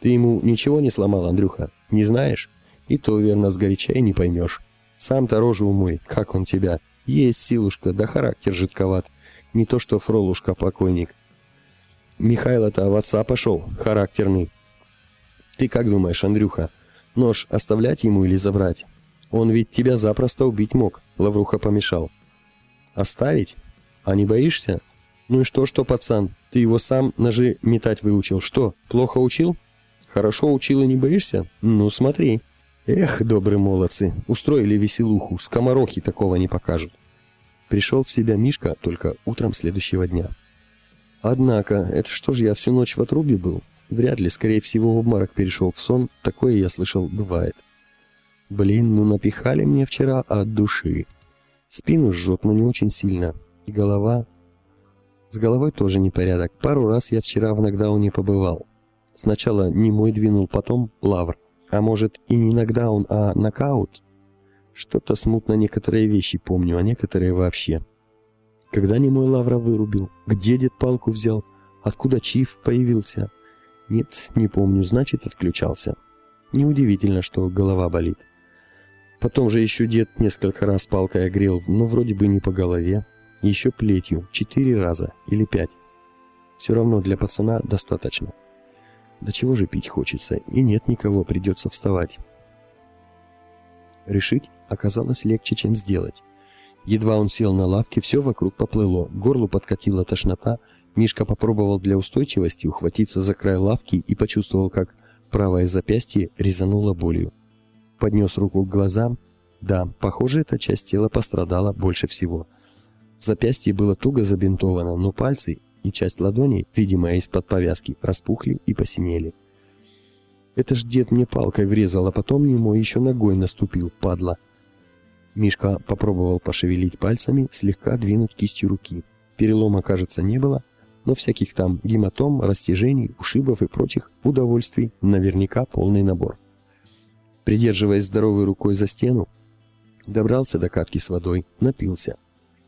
Ты ему ничего не сломал, Андрюха? Не знаешь? И то верно сгоряча и не поймешь. Сам-то рожу умой, как он тебя. Есть силушка, да характер жидковат. Не то что Фролушка покойник. Михайло-то в отца пошел, характерный. Ты как думаешь, Андрюха, нож оставлять ему или забрать? Он ведь тебя запросто убить мог, Лавруха помешал. Оставить? А не боишься? Ну и что, что, пацан, ты его сам ножи метать выучил. Что, плохо учил? Хорошо учил и не боишься? Ну смотри. Эх, добрые молодцы, устроили веселуху, скоморохи такого не покажут. Пришел в себя Мишка только утром следующего дня. Однако, это что же я всю ночь в отрубе был? Вряд ли, скорее всего, в обморок перешел в сон, такое, я слышал, бывает. Блин, ну напихали мне вчера от души. Спину жжет, но не очень сильно. И голова... С головой тоже непорядок. Пару раз я вчера в нокдауне побывал. Сначала не мой двинул, потом лавр. А может и не нокдаун, а нокаут? Что-то смутно некоторые вещи помню, а некоторые вообще. Когда не мой Лавра вырубил? Где дед палку взял? Откуда Чиф появился? Нет, не помню, значит отключался. Неудивительно, что голова болит. Потом же еще дед несколько раз палкой огрел, но вроде бы не по голове. Еще плетью, четыре раза или пять. Все равно для пацана достаточно. Да чего же пить хочется, и нет никого, придется вставать. Решить оказалось легче, чем сделать. Едва он сел на лавке, все вокруг поплыло, горлу подкатила тошнота, Мишка попробовал для устойчивости ухватиться за край лавки и почувствовал, как правое запястье резануло болью. Поднес руку к глазам. Да, похоже, эта часть тела пострадала больше всего. Запястье было туго забинтовано, но пальцы и часть ладони, видимая из-под повязки, распухли и посинели. Это ж дед мне палкой врезал, а потом ему еще ногой наступил, падла. Мишка попробовал пошевелить пальцами, слегка двинуть кистью руки. Перелома, кажется, не было, но всяких там гематом, растяжений, ушибов и прочих удовольствий наверняка полный набор. Придерживаясь здоровой рукой за стену, добрался до катки с водой, напился.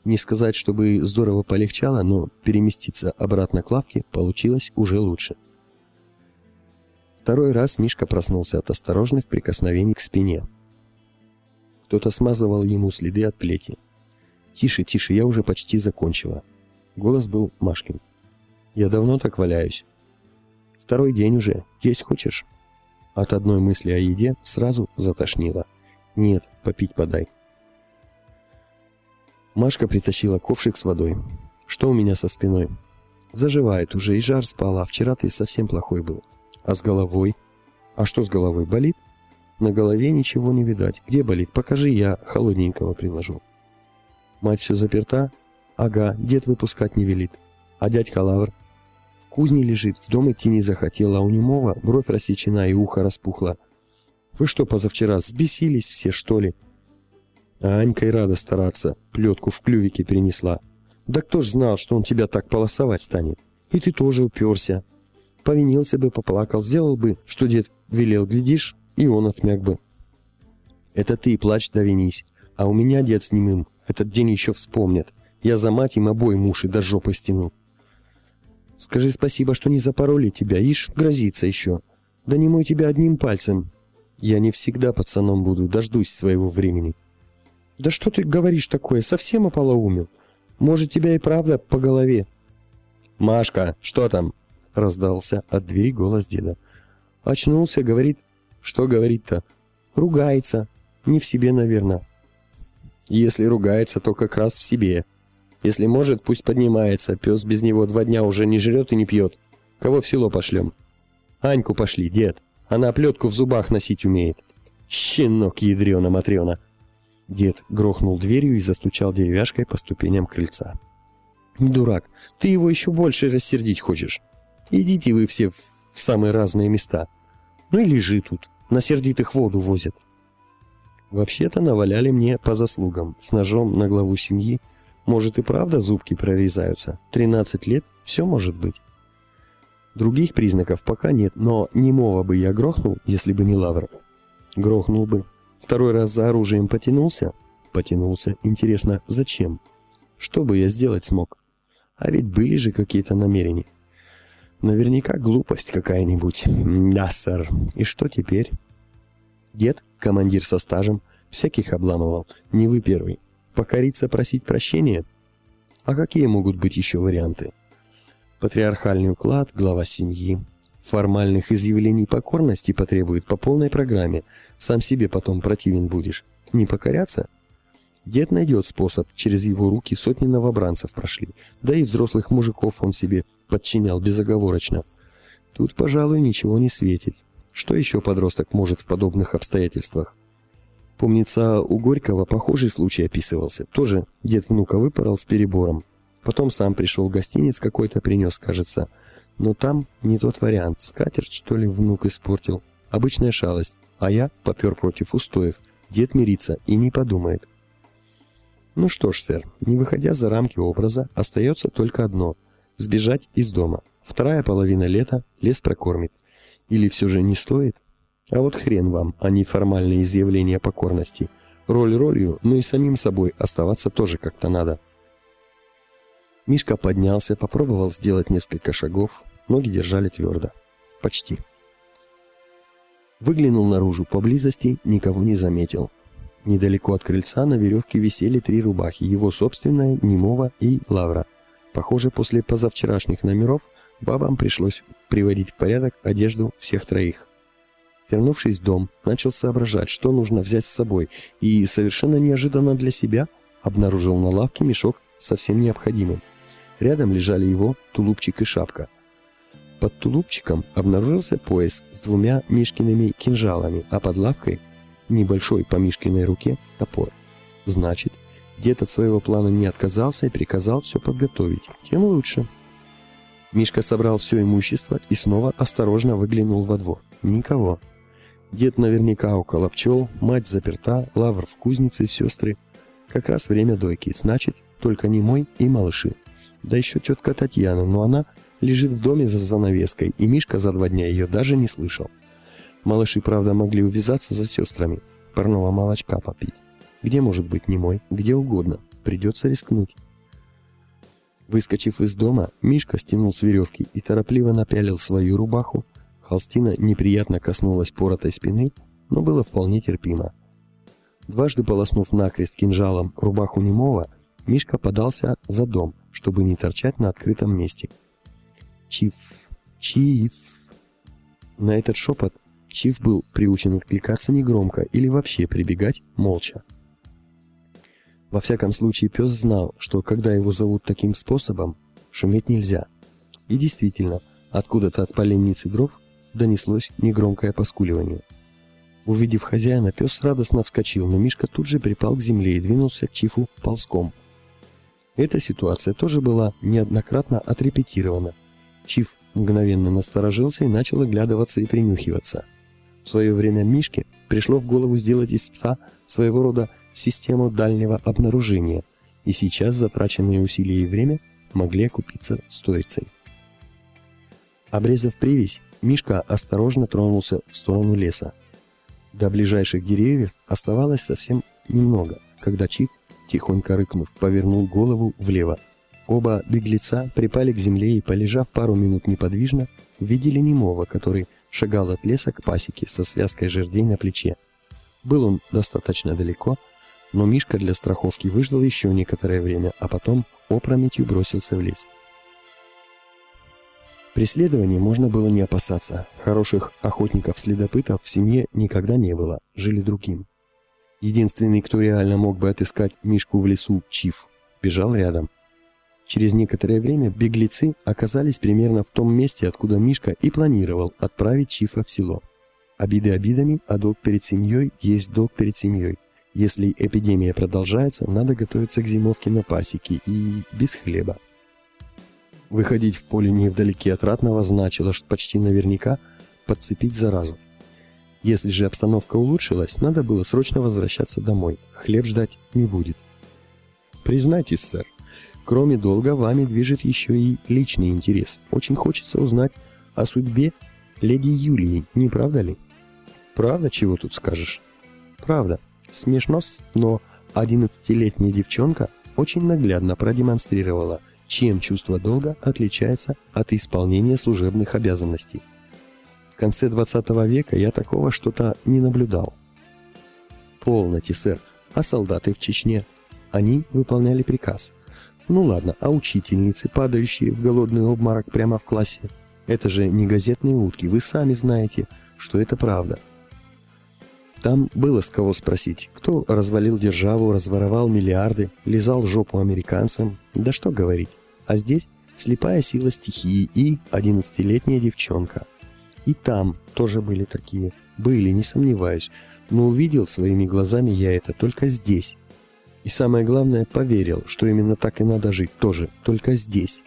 Не сказать, чтобы здорово полегчало, но переместиться обратно к лавке получилось уже лучше. Второй раз Мишка проснулся от осторожных прикосновений к спине. Кто-то смазывал ему следы от плети. «Тише, тише, я уже почти закончила». Голос был Машкин. «Я давно так валяюсь». «Второй день уже. Есть хочешь?» От одной мысли о еде сразу затошнило. «Нет, попить подай». Машка притащила ковшик с водой. «Что у меня со спиной?» «Заживает уже, и жар спал, а вчера ты совсем плохой был». «А с головой?» «А что с головой, болит?» «На голове ничего не видать. Где болит? Покажи, я холодненького приложу». Мать все заперта? Ага, дед выпускать не велит. А дядька Лавр? Кузне лежит, в дом идти не захотел, а у немого бровь рассечена и ухо распухло. Вы что, позавчера сбесились все, что ли? А Анька и рада стараться, плетку в клювике перенесла. Да кто ж знал, что он тебя так полосовать станет? И ты тоже уперся. Повинился бы, поплакал, сделал бы, что дед велел, глядишь, и он отмяк бы. Это ты плачь да винись, а у меня дед с немым этот день еще вспомнят. Я за мать им обоим уши до жопы стяну. Скажи спасибо, что не запороли тебя, ишь, грозится еще. Да не мой тебя одним пальцем. Я не всегда пацаном буду, дождусь своего времени. Да что ты говоришь такое, совсем ополоумел? Может, тебя и правда по голове? Машка, что там? Раздался от двери голос деда. Очнулся, говорит. Что говорит-то? Ругается. Не в себе, наверное. Если ругается, то как раз в себе. Если может, пусть поднимается. Пес без него два дня уже не жрет и не пьет. Кого в село пошлем? Аньку пошли, дед. Она плетку в зубах носить умеет. Щенок ядрена-матрена. Дед грохнул дверью и застучал деревяшкой по ступеням крыльца. «Дурак, ты его еще больше рассердить хочешь. Идите вы все в самые разные места. Ну и лежи тут, на сердитых воду возят. Вообще-то наваляли мне по заслугам. С ножом на главу семьи. Может и правда зубки прорезаются. 13 лет, все может быть. Других признаков пока нет, но немого бы я грохнул, если бы не лавр. Грохнул бы. Второй раз за оружием потянулся? Потянулся. Интересно, зачем? Что бы я сделать смог? А ведь были же какие-то намерения. Наверняка глупость какая-нибудь. Да, сэр. И что теперь? Дед, командир со стажем, всяких обламывал. Не вы первый. Покориться, просить прощения? А какие могут быть еще варианты? Патриархальный уклад, глава семьи. Формальных изъявлений покорности потребует по полной программе. Сам себе потом противен будешь. Не покоряться? Дед найдет способ. Через его руки сотни новобранцев прошли. Да и взрослых мужиков он себе подчинял безоговорочно. Тут, пожалуй, ничего не светит. Что еще подросток может в подобных обстоятельствах? Помнится, у Горького похожий случай описывался. Тоже дед внука выпорол с перебором. Потом сам пришел в гостиниц какой-то принес, кажется. Но там не тот вариант. Скатерть, что ли, внук испортил. Обычная шалость. А я попер против устоев. Дед мирится и не подумает. Ну что ж, сэр, не выходя за рамки образа, остается только одно – сбежать из дома. Вторая половина лета лес прокормит. Или все же не стоит? А вот хрен вам, а не формальные изъявления покорности. Роль ролью, но и самим собой оставаться тоже как-то надо. Мишка поднялся, попробовал сделать несколько шагов, ноги держали твердо. Почти. Выглянул наружу, поблизости никого не заметил. Недалеко от крыльца на веревке висели три рубахи, его собственная, Немова и Лавра. Похоже, после позавчерашних номеров бабам пришлось приводить в порядок одежду всех троих. Вернувшись в дом, начал соображать, что нужно взять с собой, и совершенно неожиданно для себя обнаружил на лавке мешок со всем необходимым. Рядом лежали его тулупчик и шапка. Под тулупчиком обнаружился пояс с двумя Мишкиными кинжалами, а под лавкой небольшой по Мишкиной руке топор. Значит, дед от своего плана не отказался и приказал все подготовить. Тем лучше. Мишка собрал все имущество и снова осторожно выглянул во двор. Никого. Дед наверняка около пчел, мать заперта, лавр в кузнице, сестры. Как раз время дойки, значит, только не мой и малыши. Да еще тетка Татьяна, но она лежит в доме за занавеской, и Мишка за два дня ее даже не слышал. Малыши, правда, могли увязаться за сестрами, парного молочка попить. Где может быть не мой? Где угодно. Придется рискнуть. Выскочив из дома, Мишка стянул с веревки и торопливо напялил свою рубаху. Холстина неприятно коснулась поротой спины, но было вполне терпимо. Дважды полоснув накрест кинжалом рубаху немого, Мишка подался за дом, чтобы не торчать на открытом месте. Чиф, чиф. На этот шепот Чиф был приучен откликаться негромко или вообще прибегать молча. Во всяком случае, пес знал, что когда его зовут таким способом, шуметь нельзя. И действительно, откуда-то от поленницы дров донеслось негромкое поскуливание. Увидев хозяина, пес радостно вскочил, но Мишка тут же припал к земле и двинулся к Чифу ползком. Эта ситуация тоже была неоднократно отрепетирована. Чиф мгновенно насторожился и начал оглядываться и принюхиваться. В свое время Мишке пришло в голову сделать из пса своего рода систему дальнего обнаружения, и сейчас затраченные усилия и время могли окупиться сторицей. Обрезав привязь, Мишка осторожно тронулся в сторону леса. До ближайших деревьев оставалось совсем немного, когда Чиф, тихонько рыкнув, повернул голову влево. Оба беглеца припали к земле и, полежав пару минут неподвижно, увидели немого, который шагал от леса к пасеке со связкой жердей на плече. Был он достаточно далеко, но Мишка для страховки выждал еще некоторое время, а потом опрометью бросился в лес. Преследования можно было не опасаться. Хороших охотников-следопытов в семье никогда не было, жили другим. Единственный, кто реально мог бы отыскать Мишку в лесу, Чиф, бежал рядом. Через некоторое время беглецы оказались примерно в том месте, откуда Мишка и планировал отправить Чифа в село. Обиды обидами, а долг перед семьей есть долг перед семьей. Если эпидемия продолжается, надо готовиться к зимовке на пасеке и без хлеба. Выходить в поле невдалеке от ратного значило, что почти наверняка подцепить заразу. Если же обстановка улучшилась, надо было срочно возвращаться домой. Хлеб ждать не будет. Признайтесь, сэр, кроме долга вами движет еще и личный интерес. Очень хочется узнать о судьбе леди Юлии, не правда ли? Правда, чего тут скажешь? Правда. Смешно, но 11-летняя девчонка очень наглядно продемонстрировала – чем чувство долга отличается от исполнения служебных обязанностей. В конце 20 века я такого что-то не наблюдал. Полноте, сэр. А солдаты в Чечне? Они выполняли приказ. Ну ладно, а учительницы, падающие в голодный обморок прямо в классе? Это же не газетные утки, вы сами знаете, что это правда. Там было с кого спросить, кто развалил державу, разворовал миллиарды, лизал жопу американцам, да что говорить. А здесь слепая сила стихии и одиннадцатилетняя девчонка. И там тоже были такие. Были, не сомневаюсь. Но увидел своими глазами я это только здесь. И самое главное, поверил, что именно так и надо жить тоже, только здесь.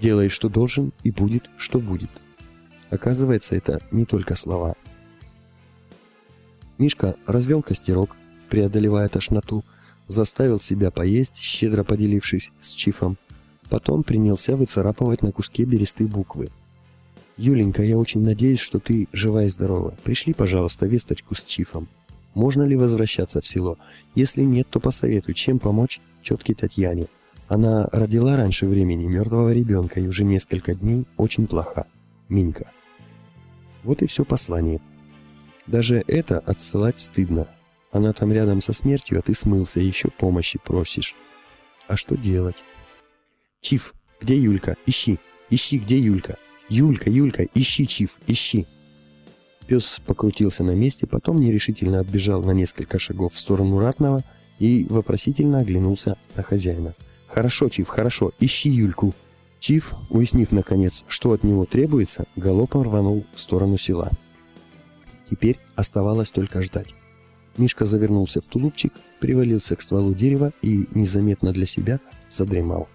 Делай, что должен, и будет, что будет. Оказывается, это не только слова. Мишка развел костерок, преодолевая тошноту, заставил себя поесть, щедро поделившись с Чифом. Потом принялся выцарапывать на куске бересты буквы. «Юленька, я очень надеюсь, что ты жива и здорова. Пришли, пожалуйста, весточку с Чифом. Можно ли возвращаться в село? Если нет, то посоветуй, чем помочь тетке Татьяне. Она родила раньше времени мертвого ребенка и уже несколько дней очень плоха. Минька». Вот и все послание. Даже это отсылать стыдно. Она там рядом со смертью, а ты смылся, еще помощи просишь. А что делать? Чиф, где Юлька? Ищи. Ищи, где Юлька? Юлька, Юлька, ищи, Чиф, ищи. Пес покрутился на месте, потом нерешительно отбежал на несколько шагов в сторону ратного и вопросительно оглянулся на хозяина. «Хорошо, Чиф, хорошо, ищи Юльку». Чиф, уяснив наконец, что от него требуется, галопом рванул в сторону села. Теперь оставалось только ждать. Мишка завернулся в тулупчик, привалился к стволу дерева и, незаметно для себя, задремал.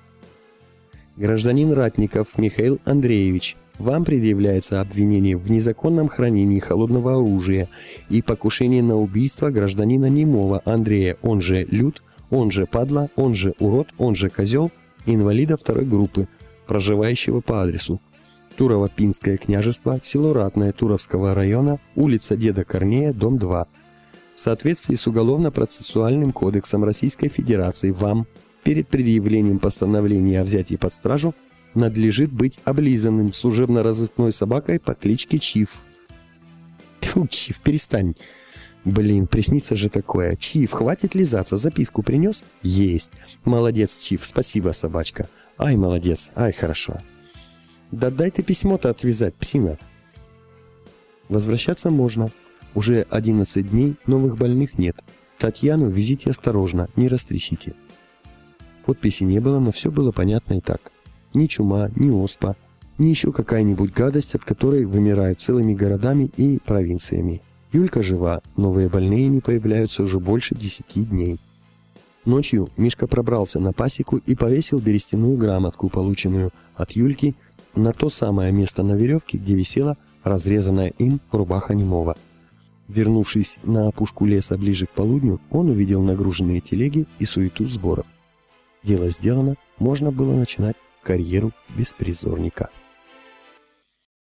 Гражданин Ратников Михаил Андреевич, вам предъявляется обвинение в незаконном хранении холодного оружия и покушении на убийство гражданина Немова Андрея, он же Люд, он же Падла, он же Урод, он же Козел, инвалида второй группы, проживающего по адресу Турово-Пинское княжество, село Ратное Туровского района, улица Деда Корнея, дом 2. В соответствии с Уголовно-процессуальным кодексом Российской Федерации вам перед предъявлением постановления о взятии под стражу надлежит быть облизанным служебно-розыскной собакой по кличке Чиф. Тьфу, Чиф, перестань. Блин, приснится же такое. Чиф, хватит лизаться, записку принес? Есть. Молодец, Чиф, спасибо, собачка. Ай, молодец, ай, хорошо. Да дай ты письмо-то отвязать, псина. Возвращаться можно. Уже 11 дней, новых больных нет. Татьяну везите осторожно, не растрясите. Подписи не было, но все было понятно и так. Ни чума, ни оспа, ни еще какая-нибудь гадость, от которой вымирают целыми городами и провинциями. Юлька жива, новые больные не появляются уже больше 10 дней. Ночью Мишка пробрался на пасеку и повесил берестяную грамотку, полученную от Юльки, на то самое место на веревке, где висела разрезанная им рубаха немого. Вернувшись на опушку леса ближе к полудню, он увидел нагруженные телеги и суету сборов. Дело сделано, можно было начинать карьеру беспризорника.